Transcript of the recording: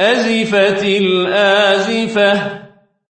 أزفت الآزفة.